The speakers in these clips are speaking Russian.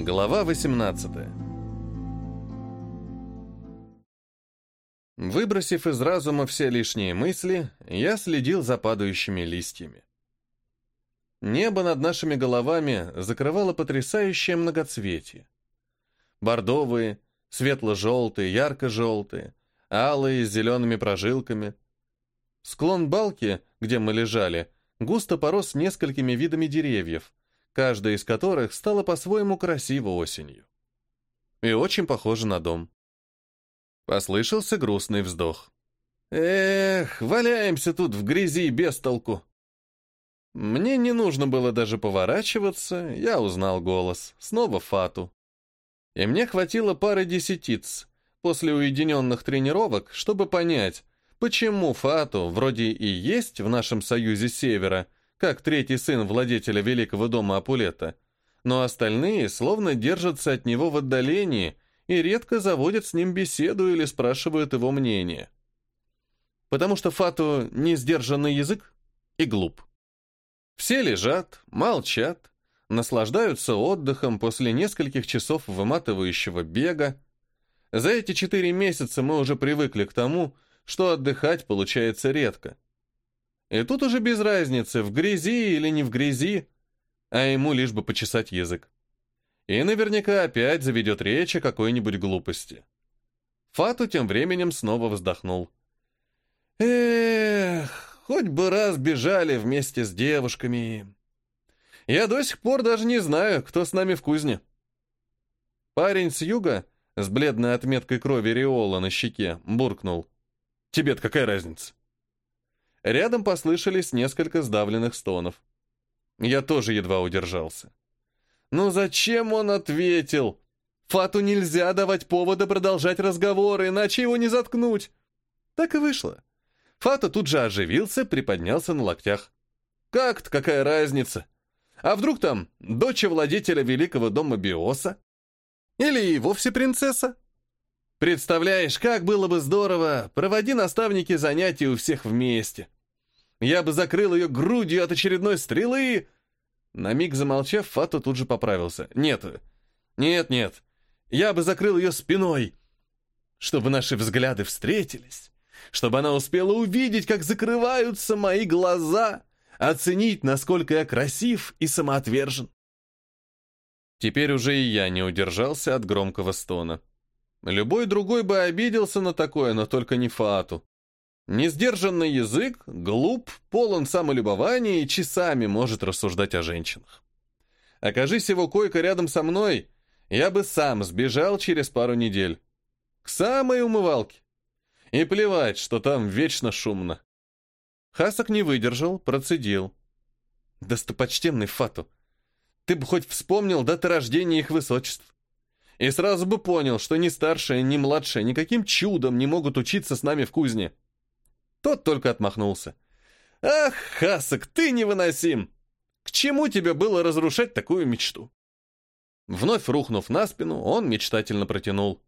Глава 18 Выбросив из разума все лишние мысли, я следил за падающими листьями. Небо над нашими головами закрывало потрясающее многоцветие. Бордовые, светло-желтые, ярко-желтые, алые с зелеными прожилками. Склон балки, где мы лежали, густо порос несколькими видами деревьев, каждая из которых стала по-своему красиво осенью. И очень похожа на дом. Послышался грустный вздох. «Эх, валяемся тут в грязи без толку!» Мне не нужно было даже поворачиваться, я узнал голос. Снова Фату. И мне хватило пары десятиц после уединенных тренировок, чтобы понять, почему Фату вроде и есть в нашем союзе Севера, как третий сын владетеля Великого дома Апулета, но остальные словно держатся от него в отдалении и редко заводят с ним беседу или спрашивают его мнение. Потому что Фату не сдержанный язык и глуп. Все лежат, молчат, наслаждаются отдыхом после нескольких часов выматывающего бега. За эти четыре месяца мы уже привыкли к тому, что отдыхать получается редко. И тут уже без разницы, в грязи или не в грязи, а ему лишь бы почесать язык. И наверняка опять заведет речь о какой-нибудь глупости. Фату тем временем снова вздохнул. «Эх, Хоть бы раз бежали вместе с девушками. Я до сих пор даже не знаю, кто с нами в кузне. Парень с юга, с бледной отметкой крови Риола на щеке, буркнул. Тебе-то какая разница? Рядом послышались несколько сдавленных стонов. Я тоже едва удержался. Ну зачем он ответил? Фату нельзя давать повода продолжать разговоры, иначе его не заткнуть. Так и вышло. Фата тут же оживился, приподнялся на локтях. «Как-то какая разница? А вдруг там дочь владетеля великого дома Биоса? Или и вовсе принцесса? Представляешь, как было бы здорово, проводи наставники занятия у всех вместе. Я бы закрыл ее грудью от очередной стрелы!» На миг замолчав, Фата тут же поправился. «Нет, нет, нет, я бы закрыл ее спиной, чтобы наши взгляды встретились» чтобы она успела увидеть, как закрываются мои глаза, оценить, насколько я красив и самоотвержен. Теперь уже и я не удержался от громкого стона. Любой другой бы обиделся на такое, но только не Фату. Несдержанный язык, глуп, полон самолюбования и часами может рассуждать о женщинах. Окажись его койка рядом со мной, я бы сам сбежал через пару недель. К самой умывалке. И плевать, что там вечно шумно. Хасок не выдержал, процедил. Достопочтенный Фату, ты бы хоть вспомнил даты рождения их высочеств. И сразу бы понял, что ни старшая, ни младшая никаким чудом не могут учиться с нами в кузне. Тот только отмахнулся. «Ах, Хасок, ты невыносим! К чему тебе было разрушать такую мечту?» Вновь рухнув на спину, он мечтательно протянул.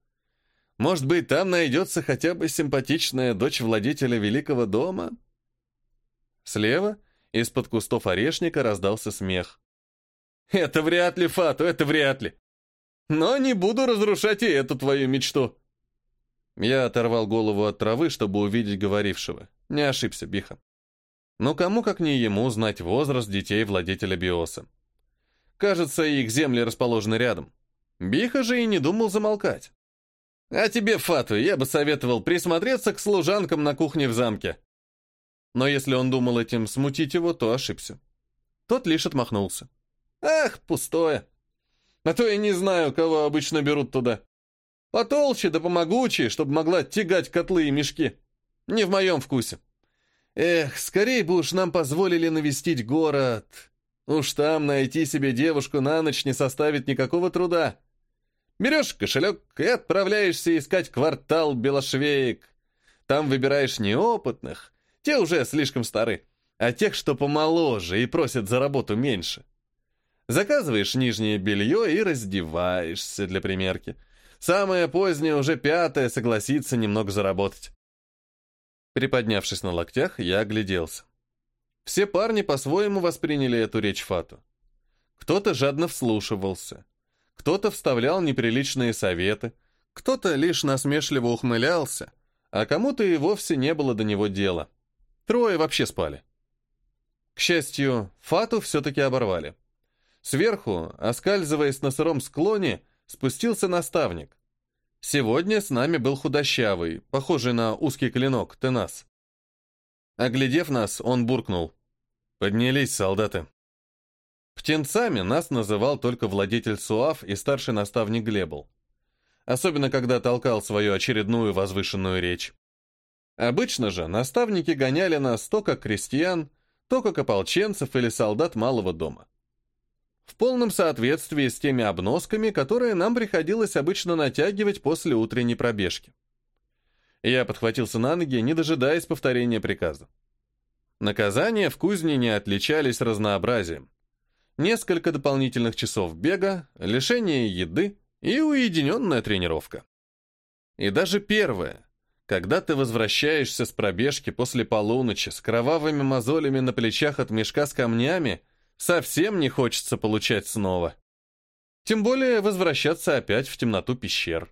Может быть, там найдется хотя бы симпатичная дочь владетеля великого дома? Слева, из-под кустов орешника, раздался смех. «Это вряд ли, Фату, это вряд ли. Но не буду разрушать и эту твою мечту». Я оторвал голову от травы, чтобы увидеть говорившего. Не ошибся, Биха. Но кому, как не ему, знать возраст детей владетеля Биоса. Кажется, их земли расположены рядом. Биха же и не думал замолкать. А тебе, Фату, я бы советовал присмотреться к служанкам на кухне в замке. Но если он думал этим смутить его, то ошибся. Тот лишь отмахнулся. Ах, пустое. А то я не знаю, кого обычно берут туда. Потолще да помогучее, чтобы могла тягать котлы и мешки. Не в моем вкусе. Эх, скорее бы уж нам позволили навестить город. Уж там найти себе девушку на ночь не составит никакого труда. Берешь кошелек и отправляешься искать квартал белошвеек. Там выбираешь неопытных, те уже слишком стары, а тех, что помоложе и просят за работу меньше. Заказываешь нижнее белье и раздеваешься для примерки. Самое позднее, уже пятое, согласится немного заработать. Приподнявшись на локтях, я огляделся. Все парни по-своему восприняли эту речь Фату. Кто-то жадно вслушивался, Кто-то вставлял неприличные советы, кто-то лишь насмешливо ухмылялся, а кому-то и вовсе не было до него дела. Трое вообще спали. К счастью, Фату все-таки оборвали. Сверху, оскальзываясь на сыром склоне, спустился наставник. Сегодня с нами был худощавый, похожий на узкий клинок, Тенас. Оглядев нас, он буркнул. «Поднялись, солдаты». Птенцами нас называл только владетель Суав и старший наставник Глебл. Особенно, когда толкал свою очередную возвышенную речь. Обычно же наставники гоняли нас то как крестьян, то как ополченцев или солдат малого дома. В полном соответствии с теми обносками, которые нам приходилось обычно натягивать после утренней пробежки. Я подхватился на ноги, не дожидаясь повторения приказа. Наказания в кузне не отличались разнообразием. Несколько дополнительных часов бега, лишение еды и уединенная тренировка. И даже первое, когда ты возвращаешься с пробежки после полуночи с кровавыми мозолями на плечах от мешка с камнями, совсем не хочется получать снова. Тем более возвращаться опять в темноту пещер.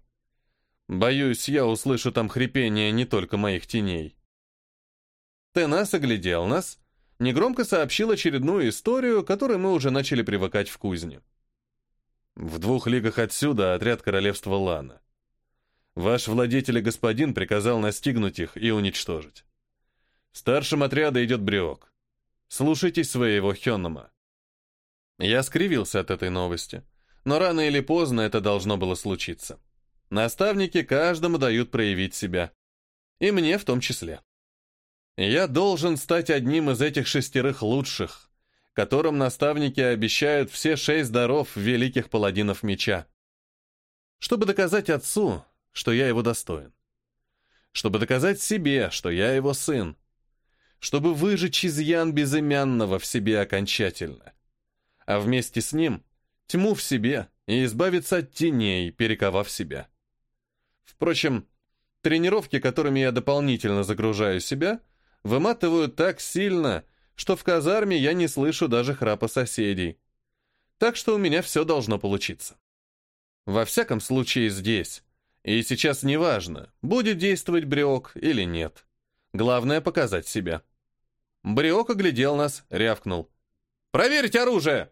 Боюсь, я услышу там хрипение не только моих теней. Тенас оглядел нас, негромко сообщил очередную историю, которой мы уже начали привыкать в кузне. В двух лигах отсюда отряд королевства Лана. Ваш владетель и господин приказал настигнуть их и уничтожить. Старшим отряда идет Бриок. Слушайтесь своего Хённама. Я скривился от этой новости, но рано или поздно это должно было случиться. Наставники каждому дают проявить себя. И мне в том числе. Я должен стать одним из этих шестерых лучших, которым наставники обещают все шесть даров великих паладинов меча. Чтобы доказать отцу, что я его достоин. Чтобы доказать себе, что я его сын. Чтобы выжечь изъян безымянного в себе окончательно. А вместе с ним тьму в себе и избавиться от теней, перековав себя. Впрочем, тренировки, которыми я дополнительно загружаю себя, выматывают так сильно, что в казарме я не слышу даже храпа соседей. Так что у меня все должно получиться. Во всяком случае здесь, и сейчас неважно, будет действовать Бриок или нет. Главное — показать себя. Бриок оглядел нас, рявкнул. «Проверьте оружие!»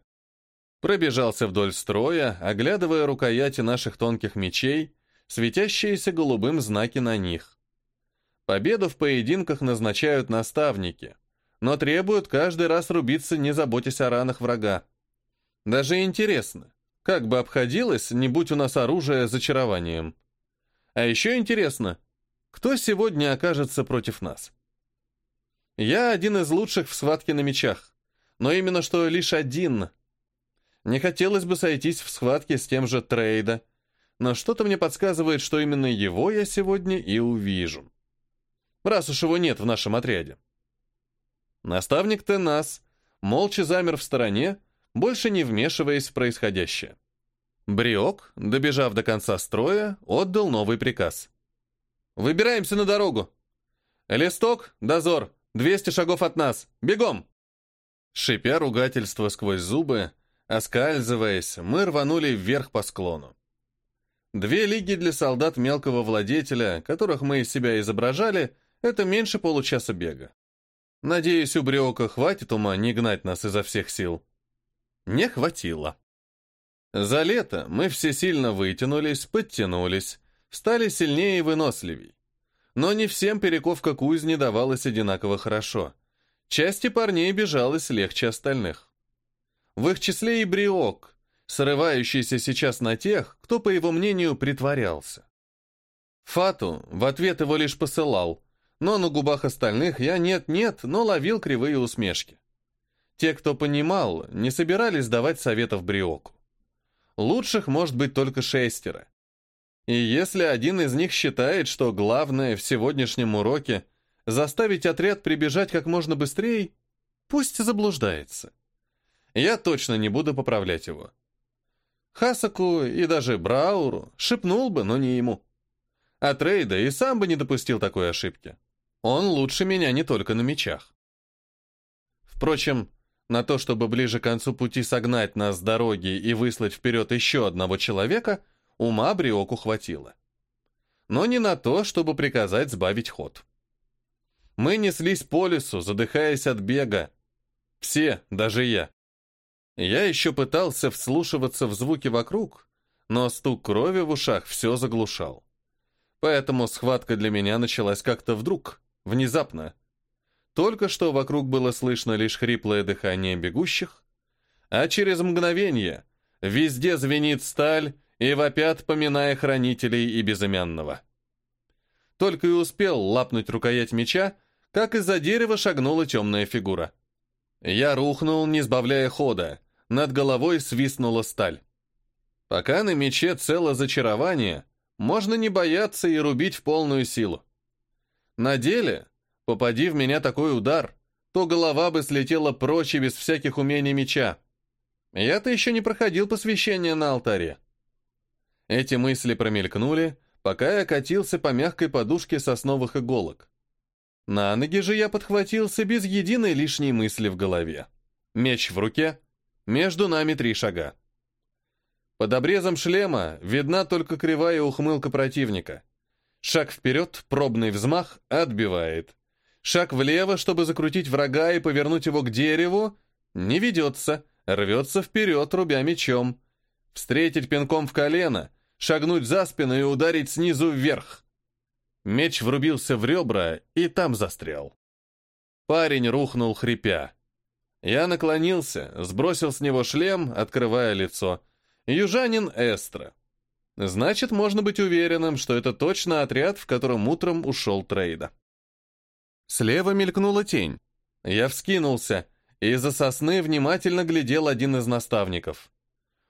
Пробежался вдоль строя, оглядывая рукояти наших тонких мечей, светящиеся голубым знаки на них. Победу в поединках назначают наставники, но требуют каждый раз рубиться, не заботясь о ранах врага. Даже интересно, как бы обходилось, не будь у нас оружие зачарованием. А еще интересно, кто сегодня окажется против нас? Я один из лучших в схватке на мечах, но именно что лишь один. Не хотелось бы сойтись в схватке с тем же Трейда, но что-то мне подсказывает, что именно его я сегодня и увижу. Раз уж его нет в нашем отряде. Наставник Тенас молча замер в стороне, больше не вмешиваясь в происходящее. Бриок, добежав до конца строя, отдал новый приказ. «Выбираемся на дорогу! Листок, дозор, 200 шагов от нас! Бегом!» Шипя ругательство сквозь зубы, оскальзываясь, мы рванули вверх по склону. Две лиги для солдат мелкого владетеля, которых мы из себя изображали, это меньше получаса бега. Надеюсь, у Бриока хватит ума не гнать нас изо всех сил. Не хватило. За лето мы все сильно вытянулись, подтянулись, стали сильнее и выносливей. Но не всем перековка кузни давалась одинаково хорошо. Части парней бежалось легче остальных. В их числе и Бриок, срывающийся сейчас на тех, кто, по его мнению, притворялся. Фату в ответ его лишь посылал, но на губах остальных я нет-нет, но ловил кривые усмешки. Те, кто понимал, не собирались давать советов Бриоку. Лучших может быть только шестеро. И если один из них считает, что главное в сегодняшнем уроке заставить отряд прибежать как можно быстрее, пусть заблуждается. Я точно не буду поправлять его. Хасаку и даже Брауру шепнул бы, но не ему. А Трейда и сам бы не допустил такой ошибки. Он лучше меня не только на мечах. Впрочем, На то, чтобы ближе к концу пути согнать нас с дороги и выслать вперед еще одного человека, ума Бриоку хватило. Но не на то, чтобы приказать сбавить ход. Мы неслись по лесу, задыхаясь от бега. Все, даже я. Я еще пытался вслушиваться в звуки вокруг, но стук крови в ушах все заглушал. Поэтому схватка для меня началась как-то вдруг, внезапно. Только что вокруг было слышно лишь хриплое дыхание бегущих, а через мгновение везде звенит сталь и вопят, поминая хранителей и безымянного. Только и успел лапнуть рукоять меча, как из-за дерева шагнула темная фигура. Я рухнул, не сбавляя хода, над головой свистнула сталь. Пока на мече цело зачарование, можно не бояться и рубить в полную силу. На деле, попади в меня такой удар, то голова бы слетела прочь и без всяких умений меча. Я-то еще не проходил посвящение на алтаре. Эти мысли промелькнули, пока я катился по мягкой подушке сосновых иголок. На ноги же я подхватился без единой лишней мысли в голове. Меч в руке, между нами три шага. Под обрезом шлема видна только кривая ухмылка противника. Шаг вперед, пробный взмах, отбивает. Шаг влево, чтобы закрутить врага и повернуть его к дереву, не ведется, рвется вперед, рубя мечом. Встретить пинком в колено, шагнуть за спину и ударить снизу вверх. Меч врубился в ребра и там застрял. Парень рухнул, хрипя. Я наклонился, сбросил с него шлем, открывая лицо — Южанин Эстра. Значит, можно быть уверенным, что это точно отряд, в котором утром ушел Трейда. Слева мелькнула тень. Я вскинулся, и из-за сосны внимательно глядел один из наставников.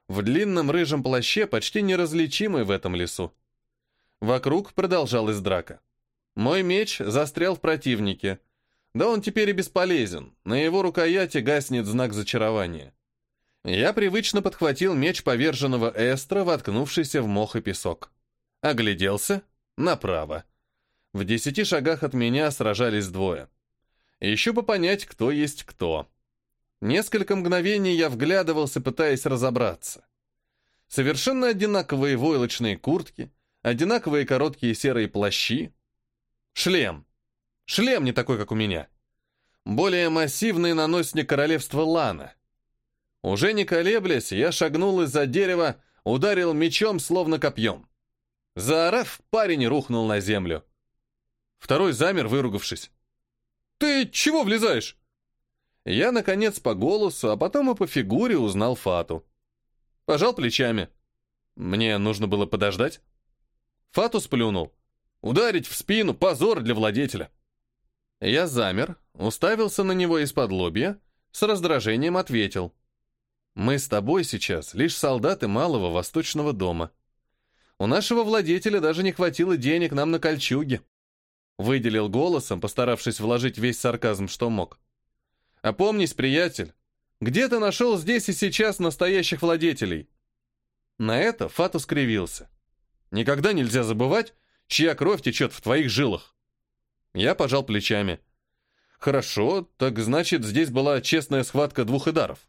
В длинном рыжем плаще, почти неразличимый в этом лесу. Вокруг продолжалась драка. Мой меч застрял в противнике. Да он теперь и бесполезен. На его рукояти гаснет знак зачарования. Я привычно подхватил меч поверженного Эстра, воткнувшийся в мох и песок. Огляделся направо. В десяти шагах от меня сражались двое. Еще бы понять, кто есть кто. Несколько мгновений я вглядывался, пытаясь разобраться. Совершенно одинаковые войлочные куртки, одинаковые короткие серые плащи. Шлем. Шлем не такой, как у меня. Более массивный наносник королевства Лана — уже не колеблясь, я шагнул из-за дерева, ударил мечом, словно копьем. Заорав, парень рухнул на землю. Второй замер, выругавшись. «Ты чего влезаешь?» Я, наконец, по голосу, а потом и по фигуре узнал Фату. Пожал плечами. Мне нужно было подождать. Фату сплюнул. Ударить в спину — позор для владетеля. Я замер, уставился на него из-под лобья, с раздражением ответил. Мы с тобой сейчас лишь солдаты малого восточного дома. У нашего владетеля даже не хватило денег нам на кольчуги. Выделил голосом, постаравшись вложить весь сарказм, что мог. Опомнись, приятель, где ты нашел здесь и сейчас настоящих владетелей? На это Фату скривился. Никогда нельзя забывать, чья кровь течет в твоих жилах. Я пожал плечами. Хорошо, так значит, здесь была честная схватка двух идаров.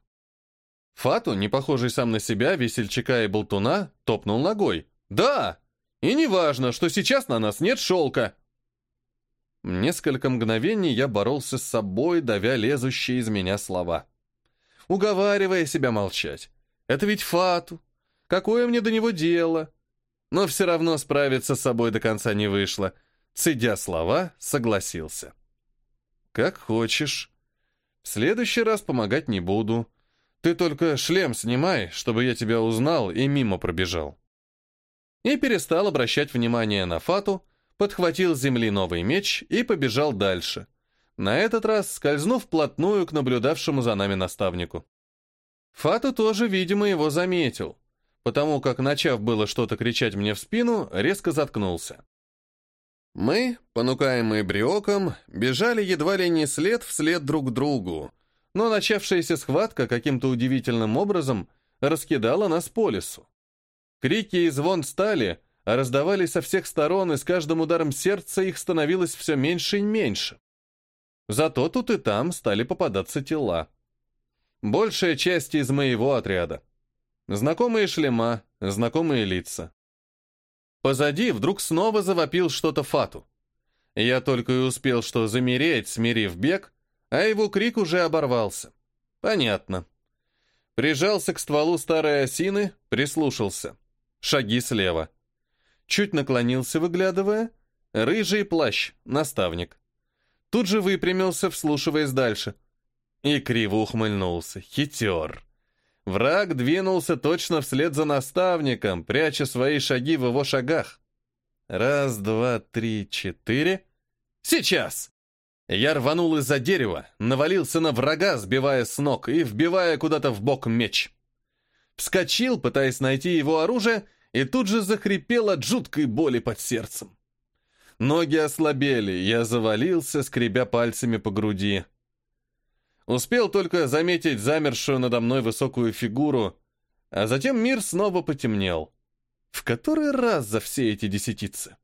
Фату, не похожий сам на себя, весельчака и болтуна, топнул ногой. «Да! И не важно, что сейчас на нас нет шелка!» Несколько мгновений я боролся с собой, давя лезущие из меня слова. Уговаривая себя молчать. «Это ведь Фату! Какое мне до него дело?» Но все равно справиться с собой до конца не вышло. Цедя слова, согласился. «Как хочешь. В следующий раз помогать не буду». Ты только шлем снимай, чтобы я тебя узнал и мимо пробежал». И перестал обращать внимание на Фату, подхватил с земли новый меч и побежал дальше, на этот раз скользнув вплотную к наблюдавшему за нами наставнику. Фату тоже, видимо, его заметил, потому как, начав было что-то кричать мне в спину, резко заткнулся. Мы, понукаемые бриоком, бежали едва ли не след вслед друг другу, но начавшаяся схватка каким-то удивительным образом раскидала нас по лесу. Крики и звон стали раздавались со всех сторон, и с каждым ударом сердца их становилось все меньше и меньше. Зато тут и там стали попадаться тела. Большая часть из моего отряда. Знакомые шлема, знакомые лица. Позади вдруг снова завопил что-то Фату. Я только и успел что замереть, смирив бег, а его крик уже оборвался. Понятно. Прижался к стволу старой осины, прислушался. Шаги слева. Чуть наклонился, выглядывая. Рыжий плащ, наставник. Тут же выпрямился, вслушиваясь дальше. И криво ухмыльнулся. Хитер. Враг двинулся точно вслед за наставником, пряча свои шаги в его шагах. Раз, два, три, четыре. Сейчас! Я рванул из-за дерева, навалился на врага, сбивая с ног и вбивая куда-то в бок меч. Вскочил, пытаясь найти его оружие, и тут же захрипел от жуткой боли под сердцем. Ноги ослабели, я завалился, скребя пальцами по груди. Успел только заметить замершую надо мной высокую фигуру, а затем мир снова потемнел. В который раз за все эти десятицы?